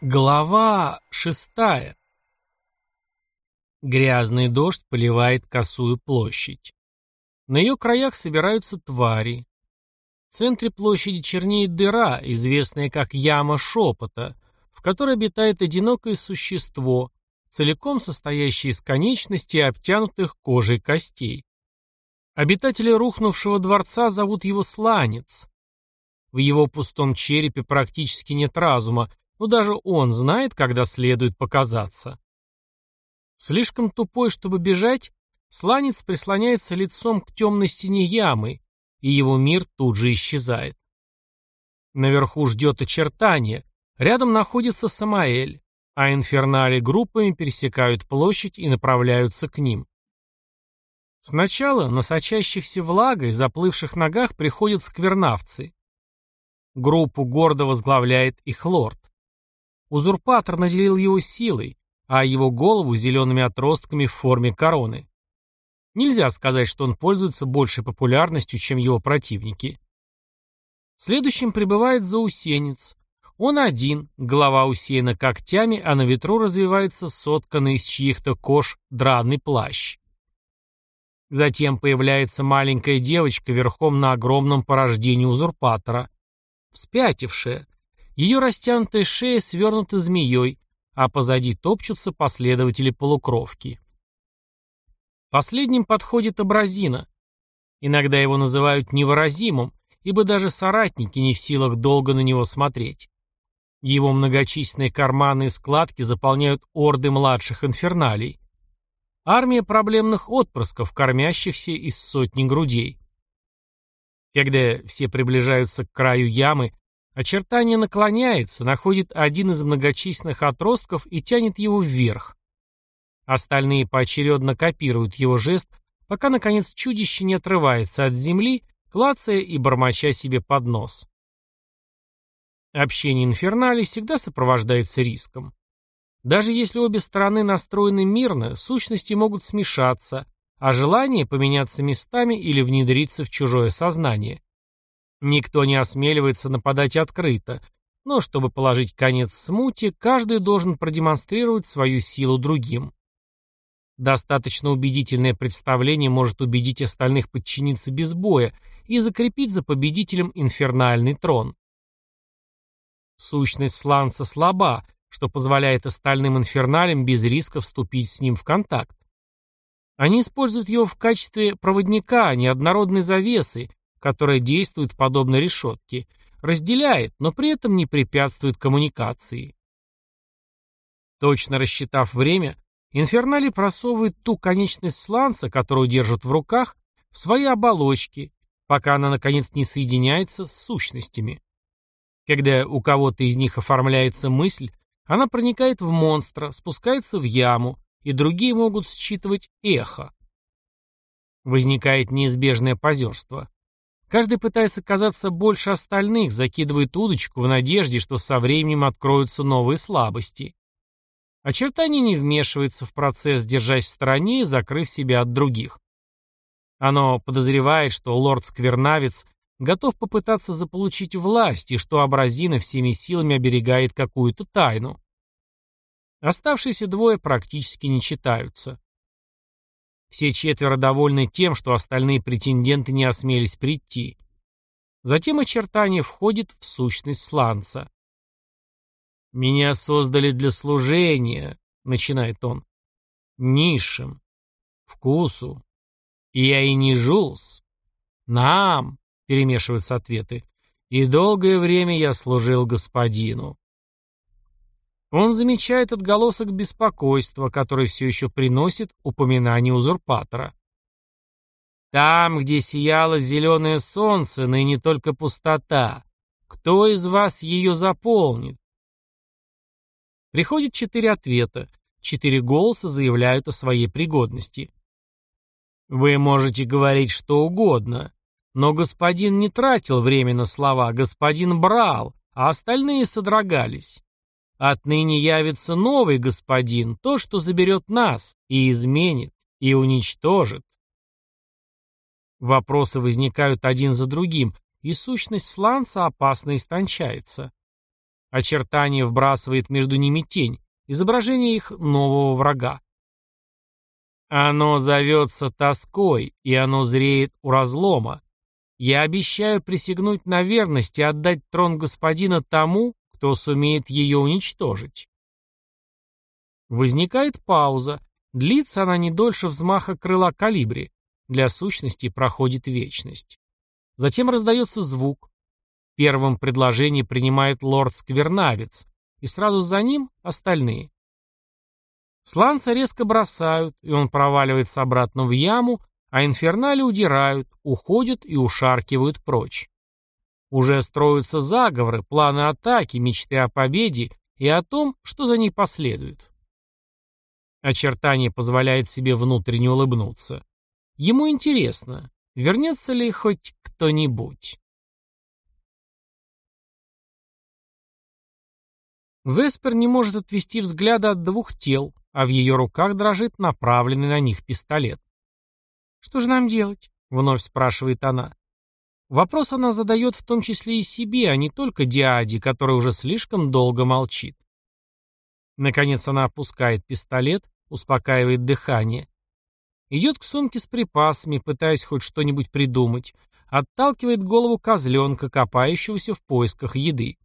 Глава шестая. Грязный дождь поливает косую площадь. На ее краях собираются твари. В центре площади чернеет дыра, известная как яма шепота, в которой обитает одинокое существо, целиком состоящее из конечностей, обтянутых кожей костей. Обитатели рухнувшего дворца зовут его Сланец. В его пустом черепе практически нет разума, но даже он знает, когда следует показаться. Слишком тупой, чтобы бежать, сланец прислоняется лицом к темной стене ямы, и его мир тут же исчезает. Наверху ждет очертание, рядом находится Самаэль, а инфернали группами пересекают площадь и направляются к ним. Сначала на сочащихся влагой, заплывших ногах приходят сквернавцы. Группу гордо возглавляет их лорд. Узурпатор наделил его силой, а его голову зелеными отростками в форме короны. Нельзя сказать, что он пользуется большей популярностью, чем его противники. Следующим прибывает заусенец. Он один, голова усеяна когтями, а на ветру развивается сотканный из чьих-то кож драный плащ. Затем появляется маленькая девочка верхом на огромном порождении узурпатора. Вспятившая. Ее растянутая шея свернута змеей, а позади топчутся последователи полукровки. Последним подходит Абразина. Иногда его называют невыразимым, ибо даже соратники не в силах долго на него смотреть. Его многочисленные карманы и складки заполняют орды младших инферналей. Армия проблемных отпрысков, кормящихся из сотни грудей. Когда все приближаются к краю ямы, очертание наклоняется, находит один из многочисленных отростков и тянет его вверх. Остальные поочередно копируют его жест, пока, наконец, чудище не отрывается от земли, клацая и бормоча себе под нос. Общение инфернали всегда сопровождается риском. Даже если обе стороны настроены мирно, сущности могут смешаться, а желание поменяться местами или внедриться в чужое сознание. Никто не осмеливается нападать открыто, но чтобы положить конец смуте, каждый должен продемонстрировать свою силу другим. Достаточно убедительное представление может убедить остальных подчиниться без боя и закрепить за победителем инфернальный трон. Сущность сланца слаба, что позволяет остальным инферналям без риска вступить с ним в контакт. Они используют его в качестве проводника, а не однородной завесы, которая действует подобно решетке, разделяет, но при этом не препятствует коммуникации. Точно рассчитав время, инфернали просовывают ту конечность сланца, которую держат в руках, в свои оболочки, пока она наконец не соединяется с сущностями. Когда у кого-то из них оформляется мысль, она проникает в монстра, спускается в яму, и другие могут считывать эхо. Возникает неизбежное позерство. Каждый пытается казаться больше остальных, закидывает удочку в надежде, что со временем откроются новые слабости. Очертание не вмешивается в процесс, держась в стороне и закрыв себя от других. Оно подозревает, что лорд-сквернавец готов попытаться заполучить власть и что Абразина всеми силами оберегает какую-то тайну. Оставшиеся двое практически не читаются. Все четверо довольны тем, что остальные претенденты не осмелись прийти. Затем очертание входит в сущность сланца. «Меня создали для служения», — начинает он, — «низшим, вкусу, я и не жулс. Нам», — перемешиваются ответы, — «и долгое время я служил господину». Он замечает отголосок беспокойства, который все еще приносит упоминание узурпатора. Там, где сияло зеленое солнце, ныне только пустота. Кто из вас ее заполнит? Приходит четыре ответа. Четыре голоса заявляют о своей пригодности. Вы можете говорить что угодно, но господин не тратил время на слова, господин брал, а остальные содрогались. Отныне явится новый господин, то, что заберет нас, и изменит, и уничтожит. Вопросы возникают один за другим, и сущность сланца опасно истончается. Очертание вбрасывает между ними тень, изображение их нового врага. Оно зовется тоской, и оно зреет у разлома. Я обещаю присягнуть на верность и отдать трон господина тому, кто сумеет ее уничтожить. Возникает пауза. Длится она не дольше взмаха крыла калибри. Для сущности проходит вечность. Затем раздается звук. Первым предложение принимает лорд Сквернавец, и сразу за ним остальные. Сланца резко бросают, и он проваливается обратно в яму, а инфернали удирают, уходят и ушаркивают прочь. Уже строятся заговоры, планы атаки, мечты о победе и о том, что за ней последует. Очертание позволяет себе внутренне улыбнуться. Ему интересно, вернется ли хоть кто-нибудь. Веспер не может отвести взгляда от двух тел, а в ее руках дрожит направленный на них пистолет. «Что же нам делать?» — вновь спрашивает она. Вопрос она задает в том числе и себе, а не только Диаде, который уже слишком долго молчит. Наконец она опускает пистолет, успокаивает дыхание. Идет к сумке с припасами, пытаясь хоть что-нибудь придумать, отталкивает голову козленка, копающегося в поисках еды.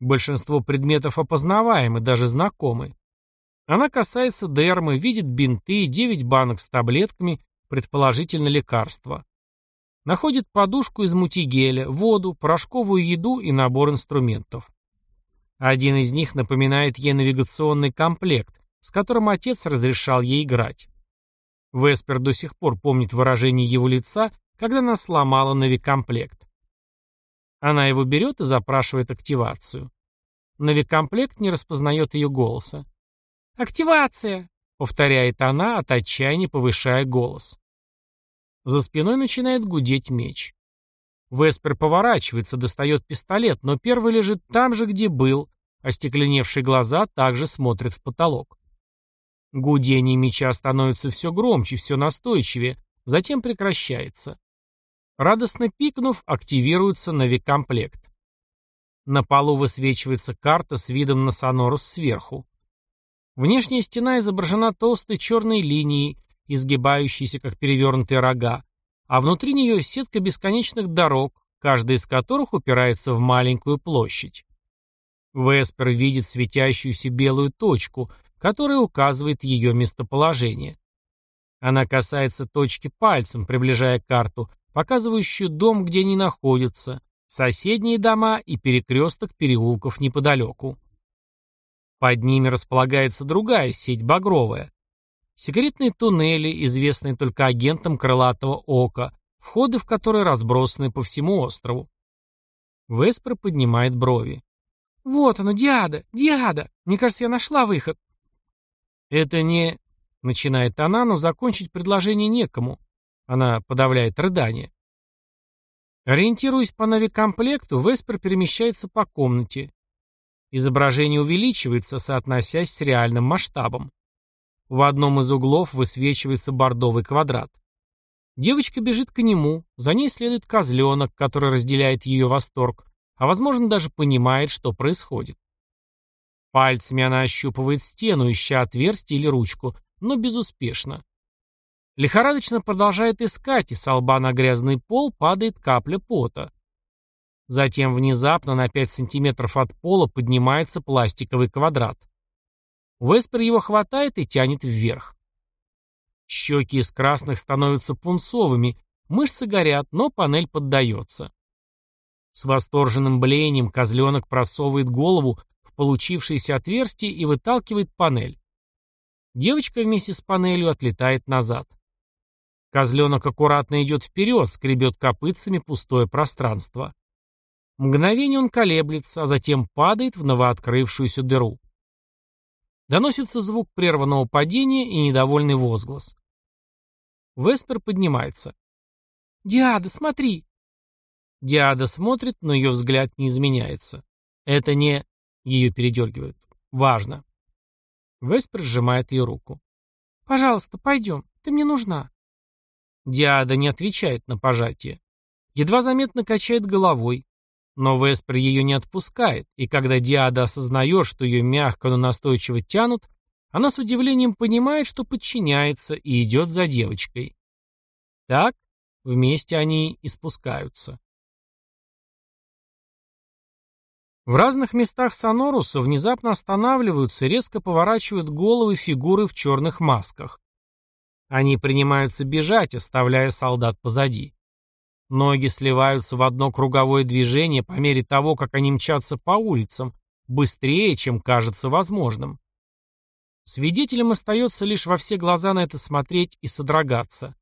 Большинство предметов опознаваемы, даже знакомы. Она касается дермы, видит бинты, девять банок с таблетками, предположительно лекарства. Находит подушку из мутигеля, воду, порошковую еду и набор инструментов. Один из них напоминает ей навигационный комплект, с которым отец разрешал ей играть. Веспер до сих пор помнит выражение его лица, когда она сломала навикомплект. Она его берет и запрашивает активацию. Навикомплект не распознает ее голоса. «Активация!» — повторяет она, от отчаяния повышая голос. За спиной начинает гудеть меч. Веспер поворачивается, достает пистолет, но первый лежит там же, где был, остекленевшие глаза также смотрят в потолок. Гудение меча становится все громче, все настойчивее, затем прекращается. Радостно пикнув, активируется навикомплект. На полу высвечивается карта с видом на Сонорус сверху. Внешняя стена изображена толстой черной линией, изгибающейся как перевернутые рога, а внутри нее сетка бесконечных дорог, каждая из которых упирается в маленькую площадь. Веспер видит светящуюся белую точку, которая указывает ее местоположение. Она касается точки пальцем, приближая карту, показывающую дом, где они находятся, соседние дома и перекресток переулков неподалеку. Под ними располагается другая сеть багровая. Секретные туннели, известные только агентам крылатого ока, входы в которые разбросаны по всему острову. Веспер поднимает брови. «Вот оно, Диада! Диада! Мне кажется, я нашла выход!» «Это не...» — начинает она, но закончить предложение некому. Она подавляет рыдание. Ориентируясь по навикомплекту, Веспер перемещается по комнате. Изображение увеличивается, соотносясь с реальным масштабом. В одном из углов высвечивается бордовый квадрат. Девочка бежит к нему, за ней следует козленок, который разделяет ее восторг, а возможно даже понимает, что происходит. Пальцами она ощупывает стену, ища отверстие или ручку, но безуспешно. Лихорадочно продолжает искать, и с лба на грязный пол падает капля пота. Затем внезапно на 5 сантиметров от пола поднимается пластиковый квадрат. Веспер его хватает и тянет вверх. Щеки из красных становятся пунцовыми, мышцы горят, но панель поддается. С восторженным блеянием козленок просовывает голову в получившееся отверстие и выталкивает панель. Девочка вместе с панелью отлетает назад. Козленок аккуратно идет вперед, скребет копытцами пустое пространство. Мгновение он колеблется, а затем падает в новооткрывшуюся дыру. Доносится звук прерванного падения и недовольный возглас. Веспер поднимается. «Диада, смотри!» Диада смотрит, но ее взгляд не изменяется. «Это не...» — ее передергивают. «Важно». Веспер сжимает ее руку. «Пожалуйста, пойдем. Ты мне нужна». Диада не отвечает на пожатие. Едва заметно качает головой, Но Веспер ее не отпускает, и когда Диада осознает, что ее мягко, но настойчиво тянут, она с удивлением понимает, что подчиняется и идет за девочкой. Так, вместе они и спускаются. В разных местах Соноруса внезапно останавливаются резко поворачивают головы фигуры в черных масках. Они принимаются бежать, оставляя солдат позади. Ноги сливаются в одно круговое движение по мере того, как они мчатся по улицам, быстрее, чем кажется возможным. Свидетелям остается лишь во все глаза на это смотреть и содрогаться.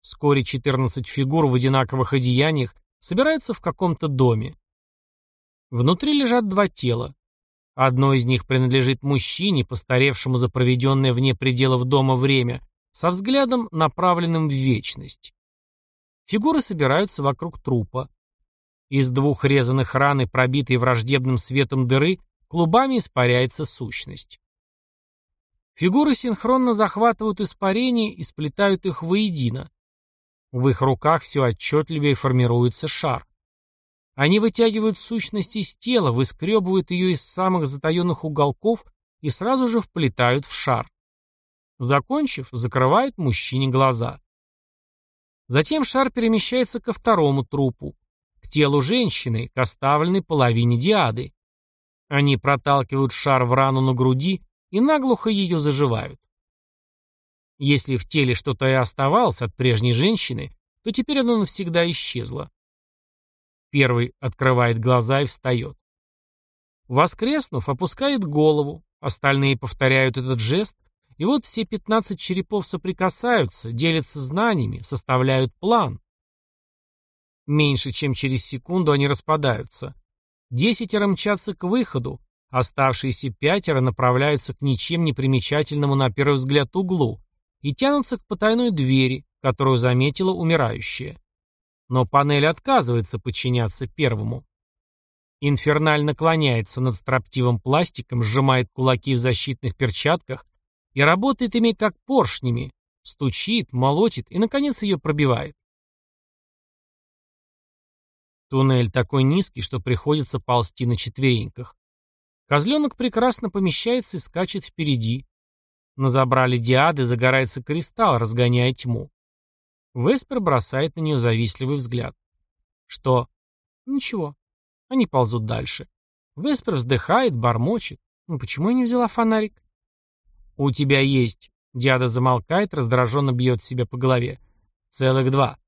Вскоре 14 фигур в одинаковых одеяниях собираются в каком-то доме. Внутри лежат два тела. Одно из них принадлежит мужчине, постаревшему за проведенное вне пределов дома время, со взглядом, направленным в вечность. Фигуры собираются вокруг трупа. Из двух резаных и пробитой враждебным светом дыры клубами испаряется сущность. Фигуры синхронно захватывают испарение и сплетают их воедино. В их руках все отчетливее формируется шар. Они вытягивают сущность из тела, выскребывают ее из самых затаенных уголков и сразу же вплетают в шар. Закончив, закрывают мужчине глаза. Затем шар перемещается ко второму трупу, к телу женщины, к оставленной половине диады. Они проталкивают шар в рану на груди и наглухо ее заживают. Если в теле что-то и оставалось от прежней женщины, то теперь оно навсегда исчезло. Первый открывает глаза и встает. Воскреснув, опускает голову, остальные повторяют этот жест, и вот все пятнадцать черепов соприкасаются, делятся знаниями, составляют план. Меньше чем через секунду они распадаются. Десятеро мчатся к выходу, оставшиеся пятеро направляются к ничем не примечательному на первый взгляд углу и тянутся к потайной двери, которую заметила умирающая. Но панель отказывается подчиняться первому. Инферналь наклоняется над строптивым пластиком, сжимает кулаки в защитных перчатках и работает ими как поршнями, стучит, молотит и, наконец, ее пробивает. Туннель такой низкий, что приходится ползти на четвереньках. Козленок прекрасно помещается и скачет впереди. На забрале диады загорается кристалл, разгоняя тьму. Веспер бросает на нее завистливый взгляд. Что? Ничего. Они ползут дальше. Веспер вздыхает, бормочет. Ну почему я не взяла фонарик? У тебя есть. Диада замолкает, раздраженно бьет себя по голове. Целых два.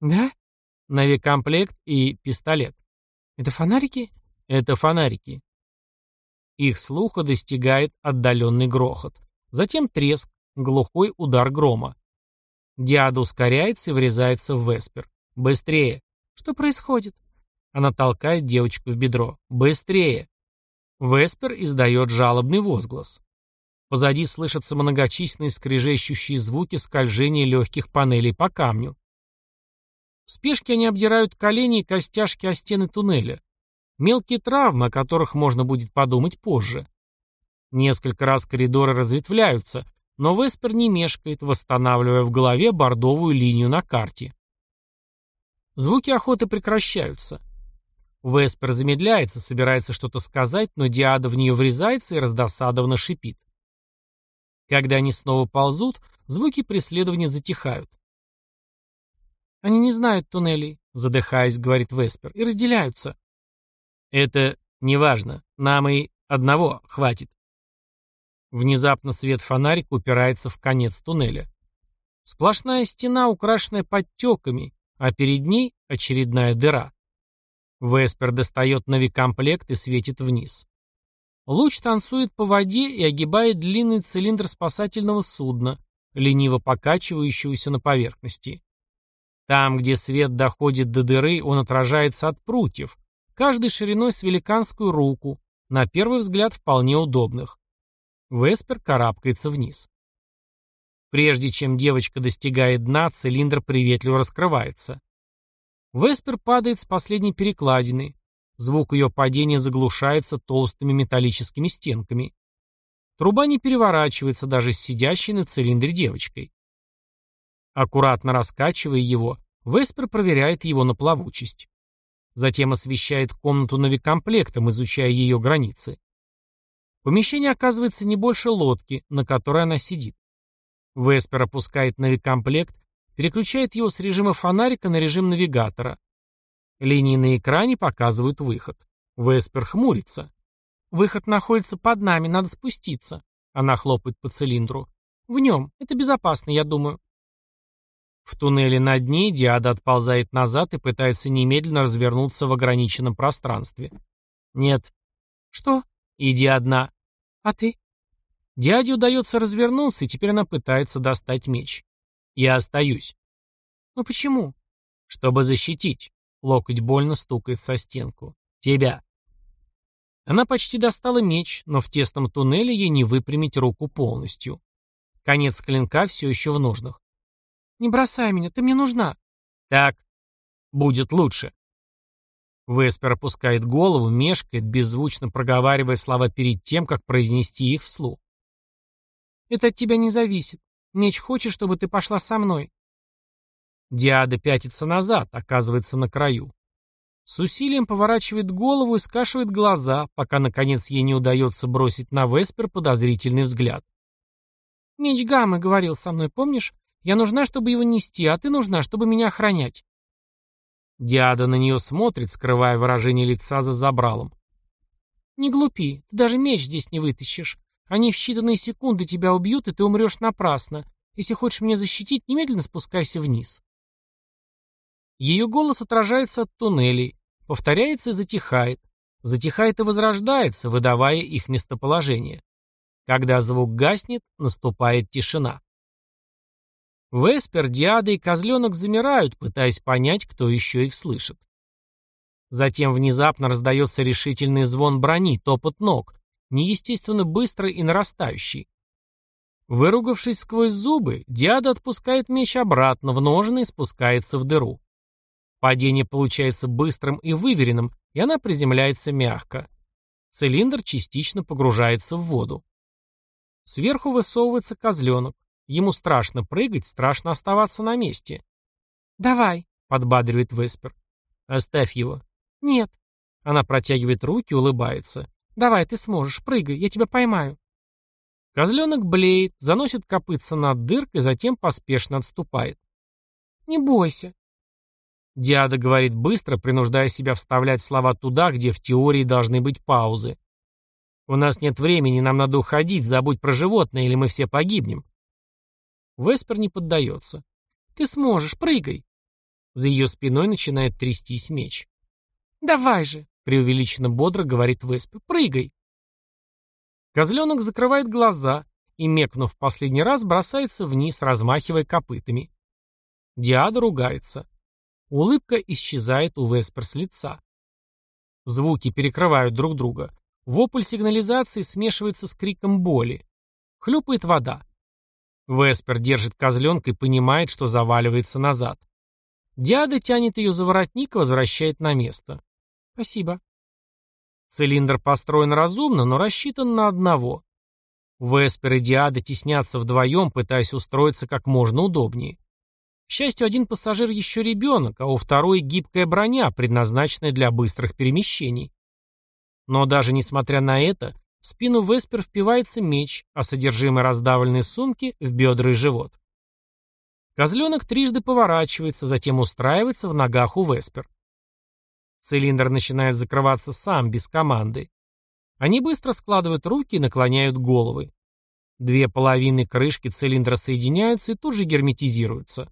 Да? Навикомплект и пистолет. Это фонарики? Это фонарики. Их слуха достигает отдаленный грохот. Затем треск, глухой удар грома. Диада ускоряется и врезается в Веспер. «Быстрее!» «Что происходит?» Она толкает девочку в бедро. «Быстрее!» Веспер издает жалобный возглас. Позади слышатся многочисленные скрежещущие звуки скольжения легких панелей по камню. В спешке они обдирают колени и костяшки о стены туннеля. Мелкие травмы, о которых можно будет подумать позже. Несколько раз коридоры разветвляются, но Веспер не мешкает, восстанавливая в голове бордовую линию на карте. Звуки охоты прекращаются. Веспер замедляется, собирается что-то сказать, но Диада в нее врезается и раздосадованно шипит. Когда они снова ползут, звуки преследования затихают. «Они не знают туннелей», — задыхаясь, говорит Веспер, — «и разделяются». «Это неважно. Нам и одного хватит». Внезапно свет фонарика упирается в конец туннеля. Сплошная стена, украшенная подтеками, а перед ней очередная дыра. Веспер достает навикомплект и светит вниз. Луч танцует по воде и огибает длинный цилиндр спасательного судна, лениво покачивающегося на поверхности. Там, где свет доходит до дыры, он отражается от прутьев, каждой шириной с великанскую руку, на первый взгляд вполне удобных. Веспер карабкается вниз. Прежде чем девочка достигает дна, цилиндр приветливо раскрывается. Веспер падает с последней перекладины. Звук ее падения заглушается толстыми металлическими стенками. Труба не переворачивается даже с сидящей на цилиндре девочкой. Аккуратно раскачивая его, Веспер проверяет его на плавучесть. Затем освещает комнату навикомплектом, изучая ее границы. Помещение оказывается не больше лодки, на которой она сидит. Веспер опускает навикомплект, переключает его с режима фонарика на режим навигатора. Линии на экране показывают выход. Веспер хмурится. «Выход находится под нами, надо спуститься». Она хлопает по цилиндру. «В нем. Это безопасно, я думаю». В туннеле над ней Диада отползает назад и пытается немедленно развернуться в ограниченном пространстве. «Нет». «Что?» «Иди одна». «А ты?» Дяде удается развернуться, и теперь она пытается достать меч. Я остаюсь. «Но почему?» «Чтобы защитить». Локоть больно стукает со стенку. «Тебя». Она почти достала меч, но в тесном туннеле ей не выпрямить руку полностью. Конец клинка все еще в ножнах. «Не бросай меня, ты мне нужна». «Так, будет лучше». Веспер опускает голову, мешкает, беззвучно проговаривая слова перед тем, как произнести их вслух. «Это от тебя не зависит. Меч хочет, чтобы ты пошла со мной». Диада пятится назад, оказывается на краю. С усилием поворачивает голову и скашивает глаза, пока, наконец, ей не удается бросить на Веспер подозрительный взгляд. «Меч Гаммы говорил со мной, помнишь? Я нужна, чтобы его нести, а ты нужна, чтобы меня охранять». Диада на нее смотрит, скрывая выражение лица за забралом. «Не глупи, ты даже меч здесь не вытащишь. Они в считанные секунды тебя убьют, и ты умрешь напрасно. Если хочешь меня защитить, немедленно спускайся вниз». Ее голос отражается от туннелей, повторяется и затихает. Затихает и возрождается, выдавая их местоположение. Когда звук гаснет, наступает тишина. Веспер, Диада и Козленок замирают, пытаясь понять, кто еще их слышит. Затем внезапно раздается решительный звон брони, топот ног, неестественно быстрый и нарастающий. Выругавшись сквозь зубы, Диада отпускает меч обратно в ножны и спускается в дыру. Падение получается быстрым и выверенным, и она приземляется мягко. Цилиндр частично погружается в воду. Сверху высовывается козленок. Ему страшно прыгать, страшно оставаться на месте. «Давай», — подбадривает Веспер. «Оставь его». «Нет». Она протягивает руки, улыбается. «Давай, ты сможешь, прыгай, я тебя поймаю». Козленок блеет, заносит копытца над дыркой, затем поспешно отступает. «Не бойся». Диада говорит быстро, принуждая себя вставлять слова туда, где в теории должны быть паузы. «У нас нет времени, нам надо уходить, забудь про животное, или мы все погибнем». Веспер не поддается. «Ты сможешь, прыгай!» За ее спиной начинает трястись меч. «Давай же!» — преувеличенно бодро говорит Веспер. «Прыгай!» Козленок закрывает глаза и, мекнув в последний раз, бросается вниз, размахивая копытами. Диада ругается. Улыбка исчезает у Веспер с лица. Звуки перекрывают друг друга. Вопль сигнализации смешивается с криком боли. Хлюпает вода. Веспер держит козленка и понимает, что заваливается назад. Диада тянет ее за воротник и возвращает на место. Спасибо. Цилиндр построен разумно, но рассчитан на одного. Веспер и Диада теснятся вдвоем, пытаясь устроиться как можно удобнее. К счастью, один пассажир еще ребенок, а у второй гибкая броня, предназначенная для быстрых перемещений. Но даже несмотря на это, в спину Веспер впивается меч, а содержимое раздавленной сумки — в бедра и живот. Козленок трижды поворачивается, затем устраивается в ногах у Веспер. Цилиндр начинает закрываться сам, без команды. Они быстро складывают руки и наклоняют головы. Две половины крышки цилиндра соединяются и тут же герметизируются.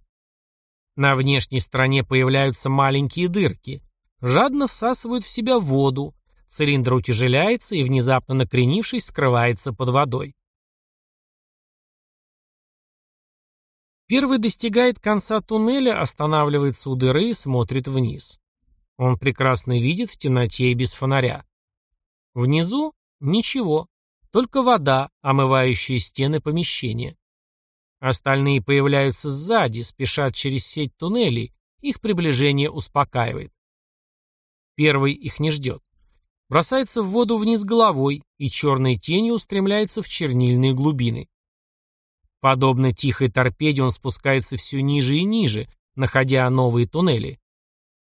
На внешней стороне появляются маленькие дырки. Жадно всасывают в себя воду, Цилиндр утяжеляется и, внезапно накренившись, скрывается под водой. Первый достигает конца туннеля, останавливается у дыры и смотрит вниз. Он прекрасно видит в темноте и без фонаря. Внизу ничего, только вода, омывающая стены помещения. Остальные появляются сзади, спешат через сеть туннелей, их приближение успокаивает. Первый их не ждет бросается в воду вниз головой и черной тенью устремляется в чернильные глубины. Подобно тихой торпеде он спускается все ниже и ниже, находя новые туннели.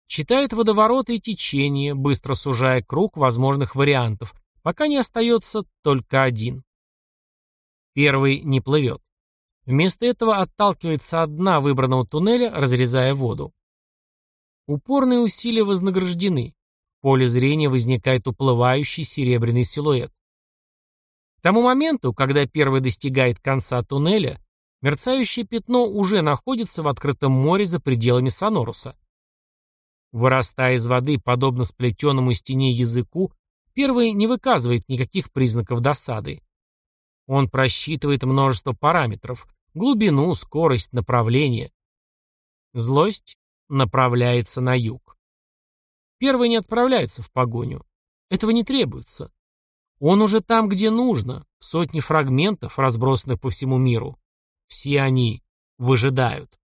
Читает водовороты и течения, быстро сужая круг возможных вариантов, пока не остается только один. Первый не плывет. Вместо этого отталкивается от дна выбранного туннеля, разрезая воду. Упорные усилия вознаграждены. В поле зрения возникает уплывающий серебряный силуэт. К тому моменту, когда первый достигает конца туннеля, мерцающее пятно уже находится в открытом море за пределами Соноруса. Вырастая из воды, подобно сплетенному стене языку, первый не выказывает никаких признаков досады. Он просчитывает множество параметров – глубину, скорость, направление. Злость направляется на юг. Первый не отправляется в погоню. Этого не требуется. Он уже там, где нужно, сотни фрагментов, разбросанных по всему миру. Все они выжидают.